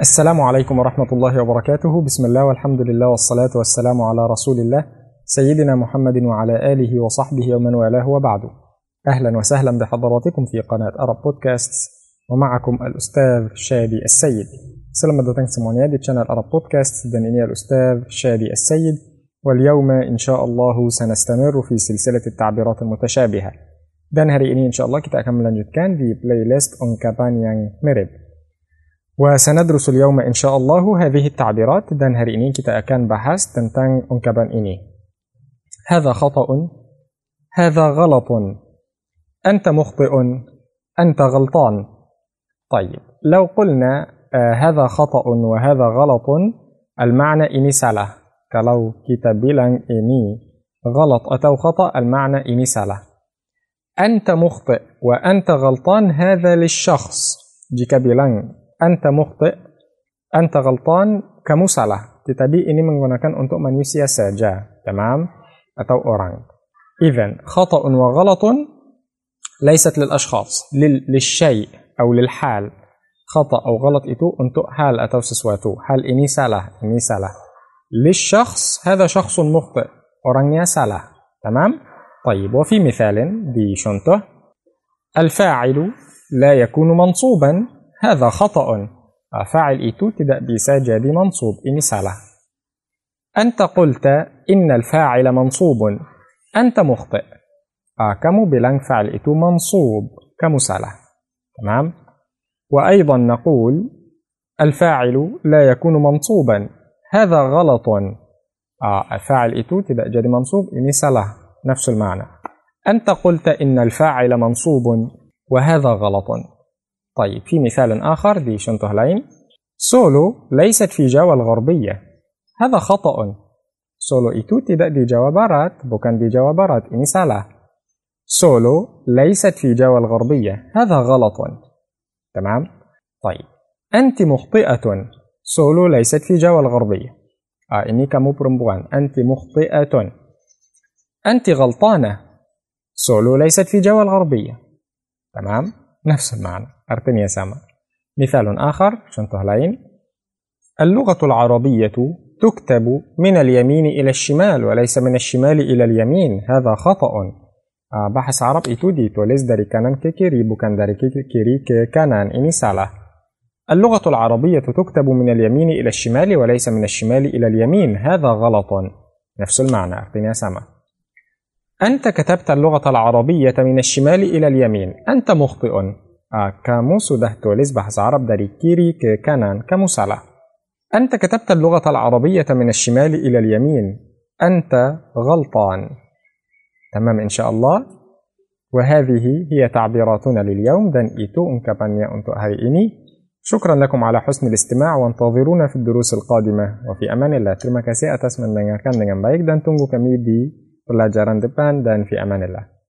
السلام عليكم ورحمة الله وبركاته. بسم الله والحمد لله والصلاة والسلام على رسول الله سيدنا محمد وعلى آله وصحبه ومن والاه وبعد. أهلا وسهلا بحضراتكم في قناة أرب بودكاست ومعكم الأستاذ شادي السيد. Selamat datang semuanya di channel Arab Podcast dan الأستاذ شادي السيد. واليوم إن شاء الله سنستمر في سلسلة التعبيرات المتشابهة. dan hari ini insya Allah kita akan melanjutkan di playlist ungkapan yang mirip وسندرس اليوم إن شاء الله هذه التعبيرات. dan hari ini kita akan bahas tentang ungkapan هذا خطأ. هذا غلط. أنت مخطئ. أنت غلطان. طيب لو قلنا آه، هذا خطأ وهذا غلط المعنى إني سالة كلو كتاب إني غلط. أتو خطأ المعنى إني سالة أنت مخطئ وأنت غلطان هذا للشخص. jika أنت مخطئ أنت غلطان كمسألة. tetapi ini menggunakan untuk manusia saja. تمام؟ untuk orang إذا خطأ وغلط ليست للأشخاص لل... للشيء أو للحال. خطأ أو غلط itu untuk hal atau sesuatu. hal ini salah ini salah. للشخص هذا شخص مخطئ. أوران سالة. تمام؟ طيب وفي مثال دي شنته الفاعل لا يكون منصوبا. هذا خطأ. itu tidak bisa jadi منصوب. salah أنت قلت إن الفاعل منصوب. أنت مخطئ. آه kamu bilang فاعل itu منصوب. salah تمام؟ وأيضا نقول الفاعل لا يكون منصوبا. هذا غلط. آه الفاعل itu tidak jadi منصوب. ini salah نفس المعنى. أنت قلت إن الفاعل منصوب. وهذا غلط. طيب في مثال آخر di contoh lain سولو ليست في جاوا الغربية. هذا خطأ. سولو itu tidak di Jawa Barat bukan di Jawa Barat ini salah سولو ليست في جاوا الغربية. هذا غلط. تمام؟ طيب. أنت مخطئة. سولو ليست في جوا الغربية. آه إني كمو perempuan أنت مخطئة. أنت غلطانة. سولو ليست في جوا الغربية. تمام؟ نفس المعنى أرتني سما مثال آخر شنطة lain اللغة العربية تكتب من اليمين إلى الشمال وليس من الشمال إلى اليمين. هذا خطأ. Arab itu ditulis dari kanan ke kiri bukan dari kiri ke kanan ini salah اللغة العربية تكتب من اليمين إلى الشمال وليس من الشمال إلى اليمين. هذا غلط. نفس المعنى artinya sama أنت كتبت اللغة العربية من الشمال إلى اليمين. أنت مخطئ. tulis bahasa Arab dari kiri ke kanan kamu salah أنت كتبت اللغة العربية من الشمال إلى اليمين. أنت غلطان. تمام إن شاء الله. وهذه هي تعبيراتنا لليوم. dan itu ungkapannya untuk hari ini شكرا لكم على حسن الاستماع. وانتظرونا في الدروس القادمة. وفي أمان الله. terima kasih atas mendengarkan dengan baik dan tunggu kami di pelajaran depan dan fi amanillah